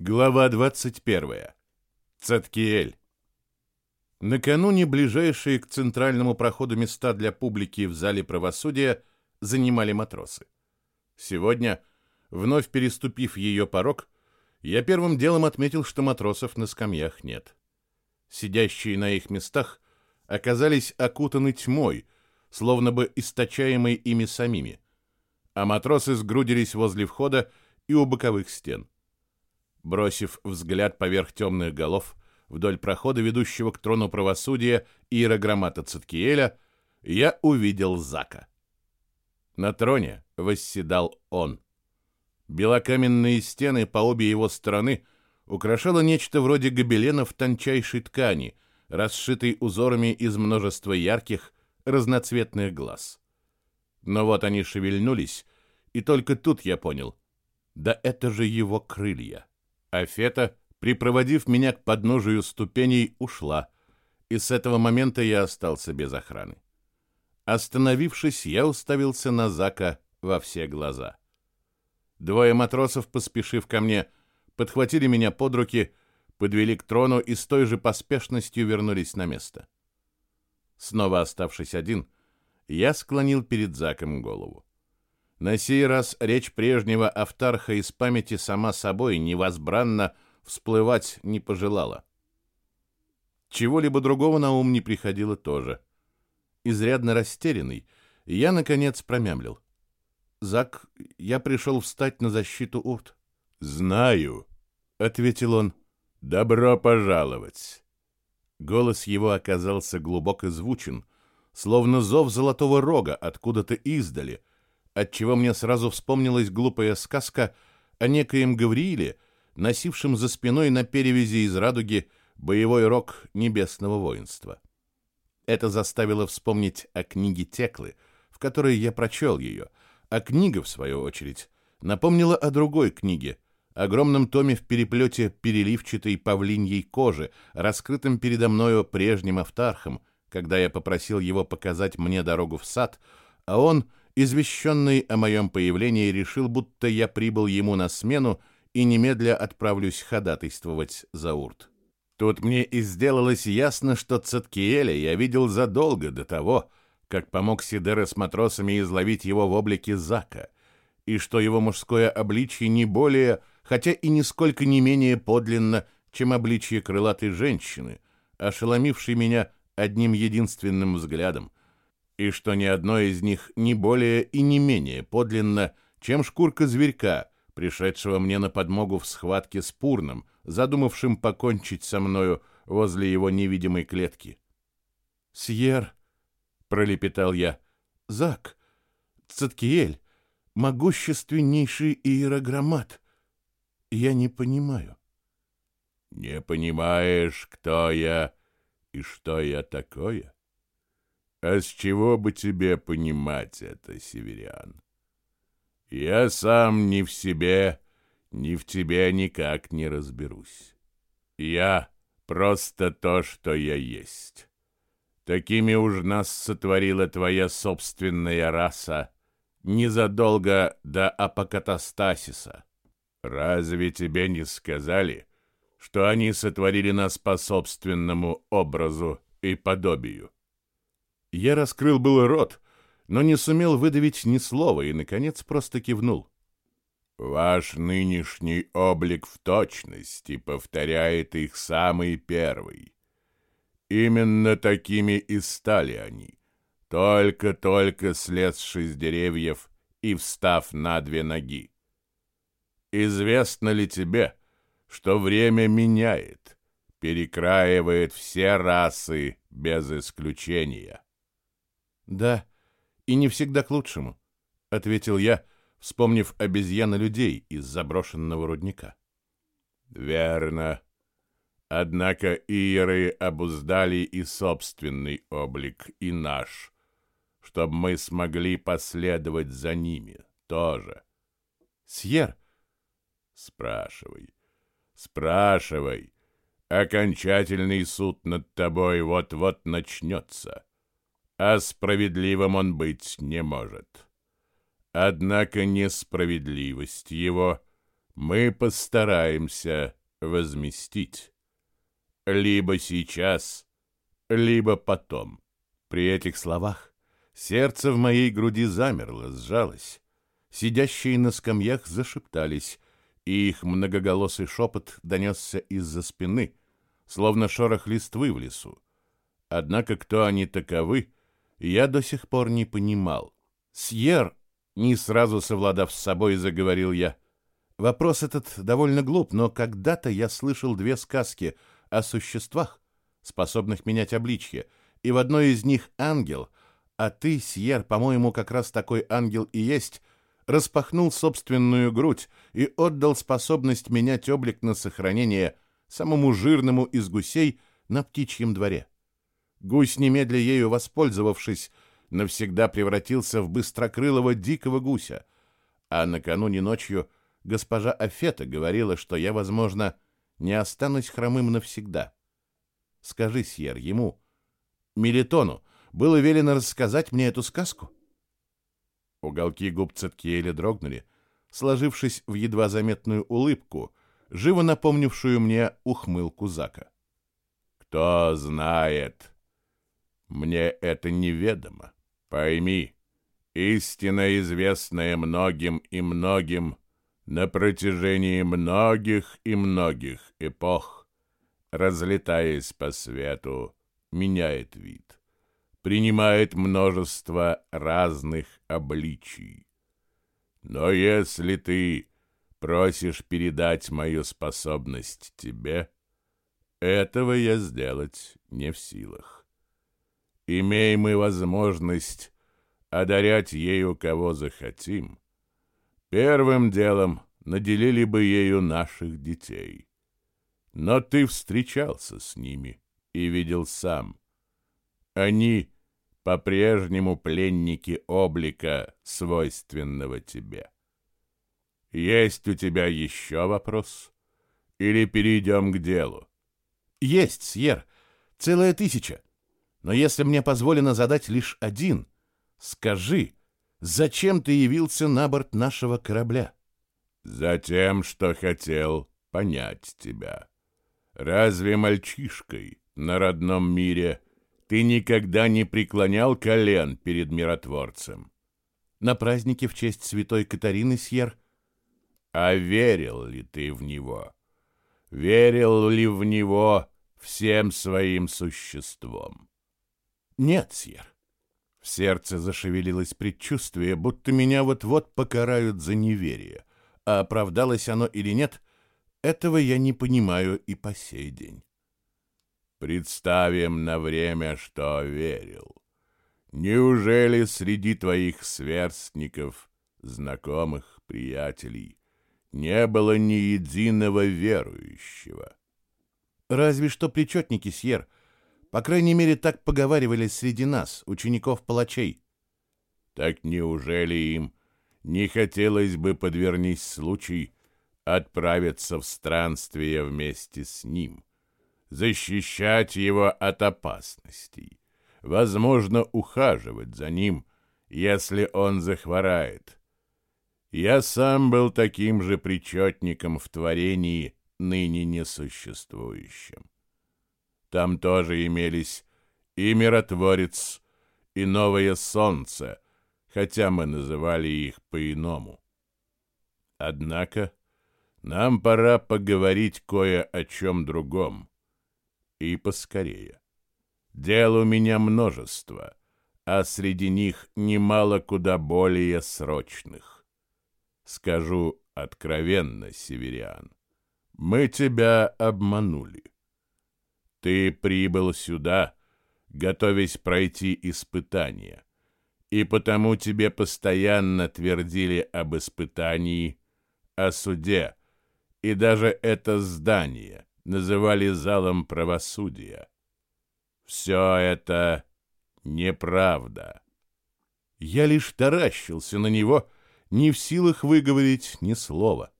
Глава 21. Цаткиэль. Накануне ближайшие к центральному проходу места для публики в зале правосудия занимали матросы. Сегодня, вновь переступив ее порог, я первым делом отметил, что матросов на скамьях нет. Сидящие на их местах оказались окутаны тьмой, словно бы источаемой ими самими, а матросы сгрудились возле входа и у боковых стен. Бросив взгляд поверх темных голов вдоль прохода, ведущего к трону правосудия иерограммата Циткиэля, я увидел Зака. На троне восседал он. Белокаменные стены по обе его стороны украшало нечто вроде гобеленов тончайшей ткани, расшитой узорами из множества ярких, разноцветных глаз. Но вот они шевельнулись, и только тут я понял, да это же его крылья. А Фета, припроводив меня к подножию ступеней, ушла, и с этого момента я остался без охраны. Остановившись, я уставился на Зака во все глаза. Двое матросов, поспешив ко мне, подхватили меня под руки, подвели к трону и с той же поспешностью вернулись на место. Снова оставшись один, я склонил перед Заком голову. На сей раз речь прежнего автарха из памяти сама собой невозбранно всплывать не пожелала. Чего-либо другого на ум не приходило тоже. Изрядно растерянный, я, наконец, промямлил. «Зак, я пришел встать на защиту Урт». «Знаю», — ответил он. «Добро пожаловать». Голос его оказался глубоко звучен, словно зов золотого рога откуда-то издали — отчего мне сразу вспомнилась глупая сказка о некоем Гаврииле, носившем за спиной на перевязи из радуги боевой рог небесного воинства. Это заставило вспомнить о книге Теклы, в которой я прочел ее, а книга, в свою очередь, напомнила о другой книге, огромном томе в переплете переливчатой павлиньей кожи, раскрытом передо мною прежним автархом, когда я попросил его показать мне дорогу в сад, а он — извещенный о моем появлении, решил, будто я прибыл ему на смену и немедля отправлюсь ходатайствовать за Урт. Тут мне и сделалось ясно, что Цеткиэля я видел задолго до того, как помог Сидере с матросами изловить его в облике Зака, и что его мужское обличье не более, хотя и нисколько не менее подлинно, чем обличье крылатой женщины, ошеломившей меня одним единственным взглядом — и что ни одно из них не более и не менее подлинно, чем шкурка зверька, пришедшего мне на подмогу в схватке с Пурном, задумавшим покончить со мною возле его невидимой клетки. «Сьер», — пролепетал я, — «Зак, Цаткиэль, могущественнейший иерограммат. Я не понимаю». «Не понимаешь, кто я и что я такое?» А с чего бы тебе понимать это, северян? Я сам ни в себе, ни в тебе никак не разберусь. Я просто то, что я есть. Такими уж нас сотворила твоя собственная раса незадолго до апокатастасиса. Разве тебе не сказали, что они сотворили нас по собственному образу и подобию? Я раскрыл было рот, но не сумел выдавить ни слова и, наконец, просто кивнул. «Ваш нынешний облик в точности повторяет их самый первый. Именно такими и стали они, только-только слезши с деревьев и встав на две ноги. Известно ли тебе, что время меняет, перекраивает все расы без исключения?» «Да, и не всегда к лучшему», — ответил я, вспомнив обезьяна-людей из заброшенного рудника. «Верно. Однако иеры обуздали и собственный облик, и наш, чтобы мы смогли последовать за ними тоже». «Сьер!» «Спрашивай, спрашивай. Окончательный суд над тобой вот-вот начнется» а справедливым он быть не может. Однако несправедливость его мы постараемся возместить. Либо сейчас, либо потом. При этих словах сердце в моей груди замерло, сжалось. Сидящие на скамьях зашептались, и их многоголосый шепот донесся из-за спины, словно шорох листвы в лесу. Однако кто они таковы, я до сих пор не понимал. «Сьер!» — не сразу совладав с собой, заговорил я. Вопрос этот довольно глуп, но когда-то я слышал две сказки о существах, способных менять обличье, и в одной из них ангел, а ты, Сьер, по-моему, как раз такой ангел и есть, распахнул собственную грудь и отдал способность менять облик на сохранение самому жирному из гусей на птичьем дворе. Гусь, немедля ею воспользовавшись, навсегда превратился в быстрокрылого дикого гуся, а накануне ночью госпожа Афета говорила, что я, возможно, не останусь хромым навсегда. Скажи, Сьер, ему, Мелитону, было велено рассказать мне эту сказку? Уголки губ Циткиэля дрогнули, сложившись в едва заметную улыбку, живо напомнившую мне ухмылку Зака. «Кто знает? Мне это неведомо. Пойми, истина, известная многим и многим на протяжении многих и многих эпох, разлетаясь по свету, меняет вид принимает множество разных обличий. Но если ты просишь передать мою способность тебе, этого я сделать не в силах. Имеем мы возможность одарять ею кого захотим, первым делом наделили бы ею наших детей. Но ты встречался с ними и видел сам. Они по-прежнему пленники облика, свойственного тебе. Есть у тебя еще вопрос? Или перейдем к делу? Есть, Сьер, целая тысяча. Но если мне позволено задать лишь один, скажи, зачем ты явился на борт нашего корабля? Затем, что хотел понять тебя. Разве мальчишкой на родном мире ты никогда не преклонял колен перед миротворцем. На празднике в честь святой Катарины, Сьер. А верил ли ты в него? Верил ли в него всем своим существом? Нет. В сердце зашевелилось предчувствие, будто меня вот-вот покарают за неверие. А оправдалось оно или нет, этого я не понимаю и по сей день. Представим на время, что верил. Неужели среди твоих сверстников, знакомых, приятелей, не было ни единого верующего? Разве что причетники, Сьер. По крайней мере, так поговаривали среди нас, учеников-палачей. Так неужели им не хотелось бы, подвернись случай, отправиться в странствие вместе с ним? защищать его от опасностей, возможно, ухаживать за ним, если он захворает. Я сам был таким же причетником в творении, ныне несуществующем. Там тоже имелись и миротворец, и новое солнце, хотя мы называли их по-иному. Однако нам пора поговорить кое о чем другом и поскорее. Дел у меня множество, а среди них немало куда более срочных. Скажу откровенно, Северян, мы тебя обманули. Ты прибыл сюда, готовясь пройти испытание, и потому тебе постоянно твердили об испытании, о суде, и даже это здание, называли залом правосудия. Все это неправда. Я лишь таращился на него, не в силах выговорить ни слова.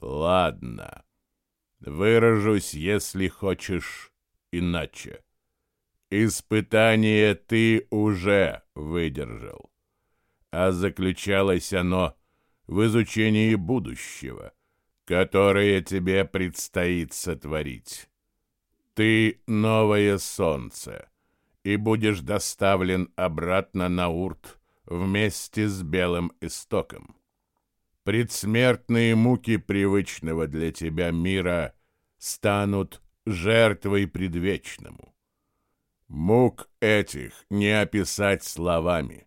Ладно, выражусь, если хочешь, иначе. Испытание ты уже выдержал, а заключалось оно в изучении будущего, которое тебе предстоит сотворить. Ты — новое солнце, и будешь доставлен обратно на Урт вместе с белым истоком. Предсмертные муки привычного для тебя мира станут жертвой предвечному. Мук этих не описать словами.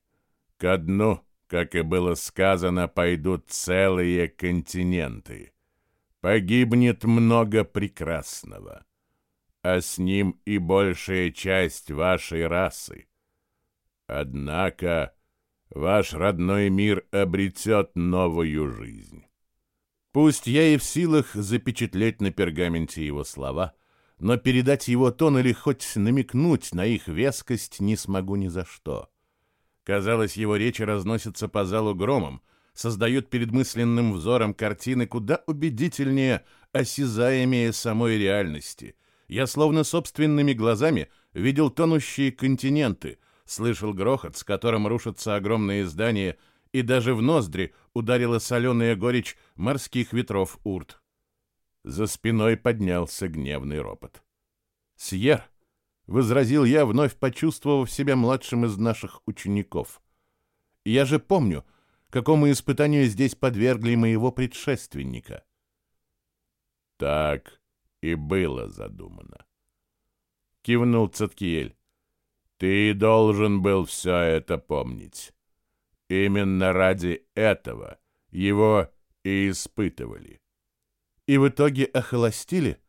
Ко дну, как и было сказано, пойдут целые континенты. Погибнет много прекрасного, а с ним и большая часть вашей расы. Однако ваш родной мир обретет новую жизнь. Пусть я и в силах запечатлеть на пергаменте его слова, но передать его тон или хоть намекнуть на их вескость не смогу ни за что. Казалось, его речи разносятся по залу громом, создают перед мысленным взором картины куда убедительнее, осязаемее самой реальности. Я словно собственными глазами видел тонущие континенты, слышал грохот, с которым рушатся огромные здания, и даже в ноздри ударила соленая горечь морских ветров урт. За спиной поднялся гневный ропот. «Сьер!» — возразил я, вновь почувствовав себя младшим из наших учеников. «Я же помню, какому испытанию здесь подвергли моего предшественника». «Так и было задумано», — кивнул Цаткиель. «Ты должен был все это помнить. Именно ради этого его и испытывали и в итоге охолостили?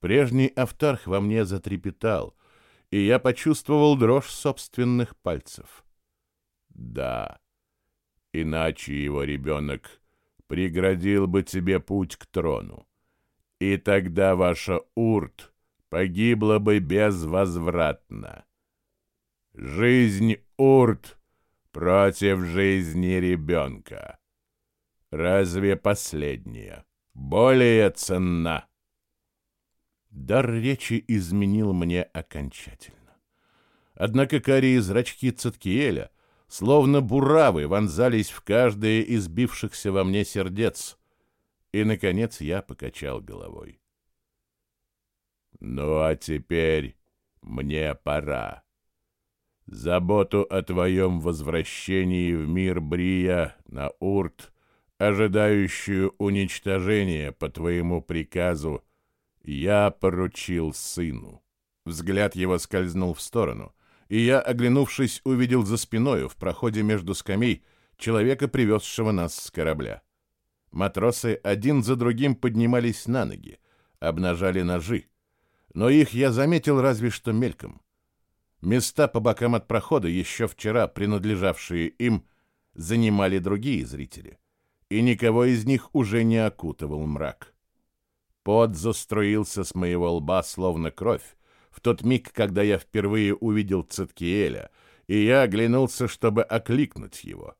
Прежний автарх во мне затрепетал, и я почувствовал дрожь собственных пальцев. Да, иначе его ребенок преградил бы тебе путь к трону, и тогда ваша урт погибла бы безвозвратно. Жизнь урт против жизни ребенка. Разве последняя? более ценна. Дар речи изменил мне окончательно. Однако карие зрачки Циткиеля, словно буравы, вонзались в каждое из бившихся во мне сердец. И, наконец, я покачал головой. «Ну, а теперь мне пора. Заботу о твоем возвращении в мир Брия на Урт ожидающую уничтожения по твоему приказу, я поручил сыну». Взгляд его скользнул в сторону, и я, оглянувшись, увидел за спиною в проходе между скамей человека, привезшего нас с корабля. Матросы один за другим поднимались на ноги, обнажали ножи, но их я заметил разве что мельком. Места по бокам от прохода, еще вчера принадлежавшие им, занимали другие зрители и никого из них уже не окутывал мрак. Пот заструился с моего лба, словно кровь, в тот миг, когда я впервые увидел Циткиэля, и я оглянулся, чтобы окликнуть его.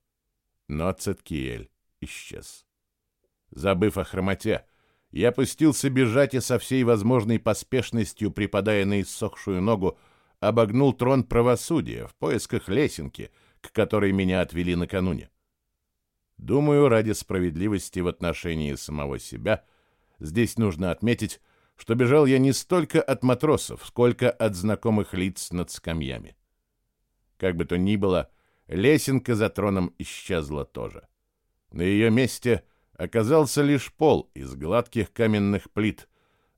Но Циткиэль исчез. Забыв о хромоте, я пустился бежать и со всей возможной поспешностью, припадая на иссохшую ногу, обогнул трон правосудия в поисках лесенки, к которой меня отвели накануне. Думаю, ради справедливости в отношении самого себя, здесь нужно отметить, что бежал я не столько от матросов, сколько от знакомых лиц над скамьями. Как бы то ни было, лесенка за троном исчезла тоже. На ее месте оказался лишь пол из гладких каменных плит,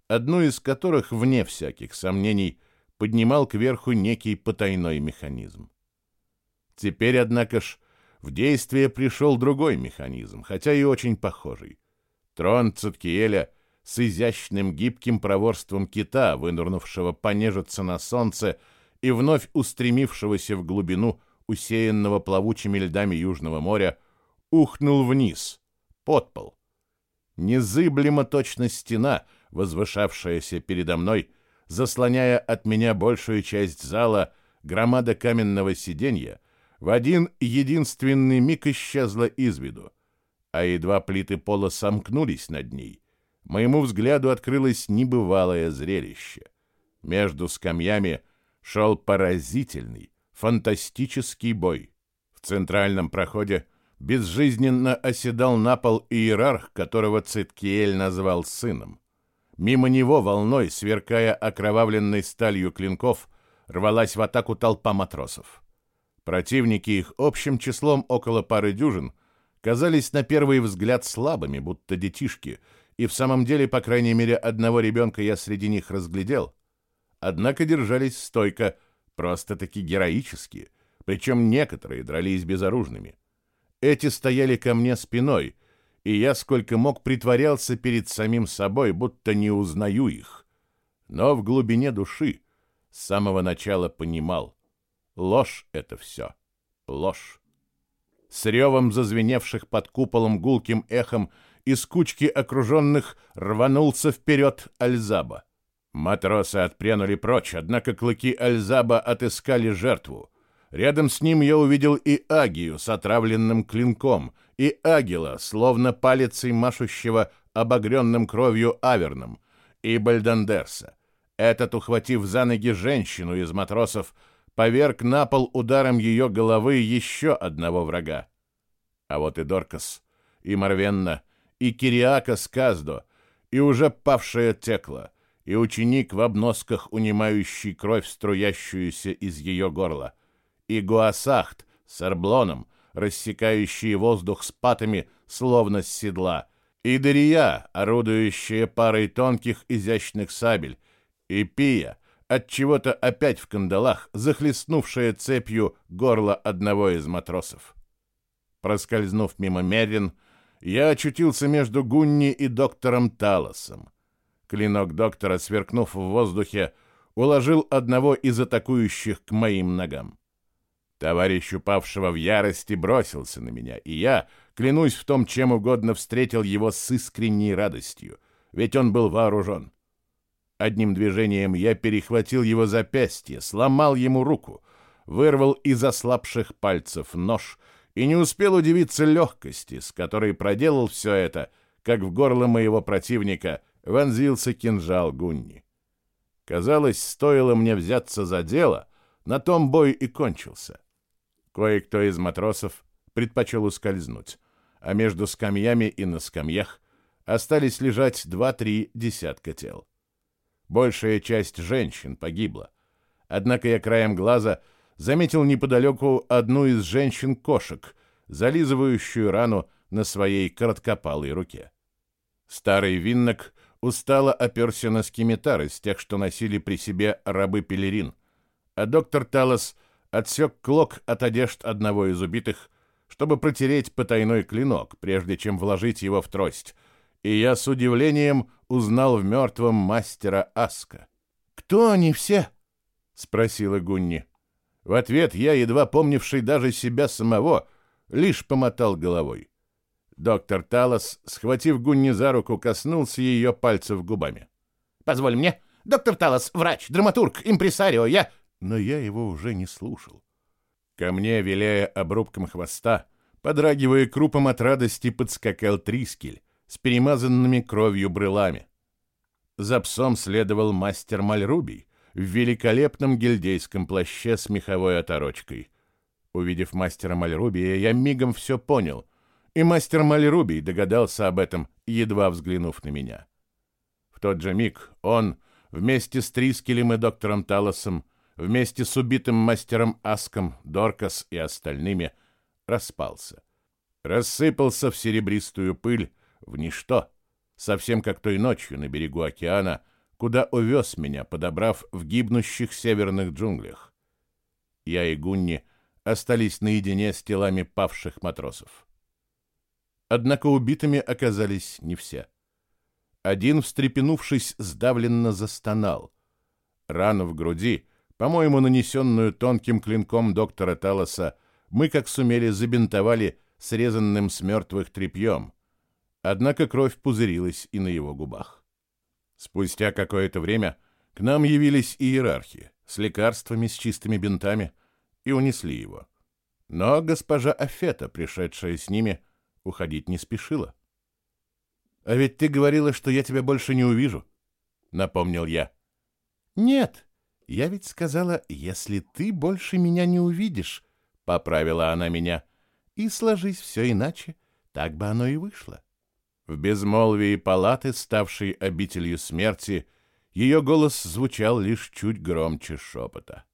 одну из которых, вне всяких сомнений, поднимал кверху некий потайной механизм. Теперь, однако ж, в действие пришел другой механизм, хотя и очень похожий. Трон Циткиеля с изящным гибким проворством кита, вынырнувшего понежиться на солнце и вновь устремившегося в глубину усеянного плавучими льдами Южного моря, ухнул вниз, под пол. Незыблемо точно стена, возвышавшаяся передо мной, заслоняя от меня большую часть зала, громада каменного сиденья — в один единственный миг исчезла из виду, а едва плиты пола сомкнулись над ней, моему взгляду открылось небывалое зрелище. Между скамьями шел поразительный, фантастический бой. В центральном проходе безжизненно оседал на пол иерарх, которого Циткиэль назвал сыном. Мимо него волной, сверкая окровавленной сталью клинков, рвалась в атаку толпа матросов. Противники их общим числом около пары дюжин казались на первый взгляд слабыми, будто детишки, и в самом деле, по крайней мере, одного ребенка я среди них разглядел. Однако держались стойко, просто-таки героически, причем некоторые дрались безоружными. Эти стояли ко мне спиной, и я сколько мог притворялся перед самим собой, будто не узнаю их. Но в глубине души с самого начала понимал, ложь это все, ложь. С ревом зазвеневших под куполом гулким эхом из кучки окруженных рванулся вперед Альзаба. Матросы отпрянули прочь, однако клыки Альзаба отыскали жертву. Рядом с ним я увидел и Агию с отравленным клинком, и Агила, словно палицей машущего обогренным кровью Аверном, и Бальдандерса. Этот, ухватив за ноги женщину из матросов, поверг на пол ударом ее головы еще одного врага. А вот и Доркас, и Марвенна, и Кириака с Каздо, и уже павшая Текла, и ученик в обносках, унимающий кровь, струящуюся из ее горла — и Гуасахт с Арблоном, рассекающие воздух с патами, словно с седла, и Дария, орудующая парой тонких изящных сабель, и Пия, от чего-то опять в кандалах, захлестнувшая цепью горло одного из матросов. Проскользнув мимо Мерин, я очутился между Гунни и доктором Талосом. Клинок доктора, сверкнув в воздухе, уложил одного из атакующих к моим ногам. Товарищ упавшего в ярости бросился на меня, и я, клянусь в том, чем угодно, встретил его с искренней радостью, ведь он был вооружен. Одним движением я перехватил его запястье, сломал ему руку, вырвал из ослабших пальцев нож и не успел удивиться легкости, с которой проделал все это, как в горло моего противника вонзился кинжал Гунни. Казалось, стоило мне взяться за дело, на том бой и кончился. Кое-кто из матросов предпочел ускользнуть, а между скамьями и на скамьях остались лежать два-три десятка тел. Большая часть женщин погибла. Однако я краем глаза заметил неподалеку одну из женщин-кошек, зализывающую рану на своей короткопалой руке. Старый виннок устало оперся на скимитар из тех, что носили при себе рабы-пелерин, а доктор Талос — отсек клок от одежд одного из убитых, чтобы протереть потайной клинок, прежде чем вложить его в трость, и я с удивлением узнал в мертвом мастера Аска. «Кто они все?» — спросила Гунни. В ответ я, едва помнивший даже себя самого, лишь помотал головой. Доктор Талос, схватив Гунни за руку, коснулся ее пальцев губами. «Позволь мне. Доктор Талос, врач, драматург, импресарио, я...» но я его уже не слушал. Ко мне, виляя обрубком хвоста, подрагивая крупом от радости, подскакал Трискель с перемазанными кровью брылами. За псом следовал мастер Мальрубий в великолепном гильдейском плаще с меховой оторочкой. Увидев мастера Мальрубия, я мигом все понял, и мастер Мальрубий догадался об этом, едва взглянув на меня. В тот же миг он, вместе с Трискелем и доктором Талосом, вместе с убитым мастером Аском, Доркас и остальными, распался. Рассыпался в серебристую пыль, в ничто, совсем как той ночью на берегу океана, куда увез меня, подобрав в гибнущих северных джунглях. Я и Гунни остались наедине с телами павших матросов. Однако убитыми оказались не все. Один, встрепенувшись, сдавленно застонал. Рану в груди — по-моему, нанесенную тонким клинком доктора Талоса, мы, как сумели, забинтовали срезанным с мертвых тряпьем. Однако кровь пузырилась и на его губах. Спустя какое-то время к нам явились иерархи с лекарствами, с чистыми бинтами, и унесли его. Но госпожа Афета, пришедшая с ними, уходить не спешила. «А ведь ты говорила, что я тебя больше не увижу», — напомнил я. «Нет», «Я ведь сказала, если ты больше меня не увидишь», — поправила она меня. И сложись все иначе, так бы оно и вышло. В безмолвии палаты, ставшей обителью смерти, ее голос звучал лишь чуть громче шепота.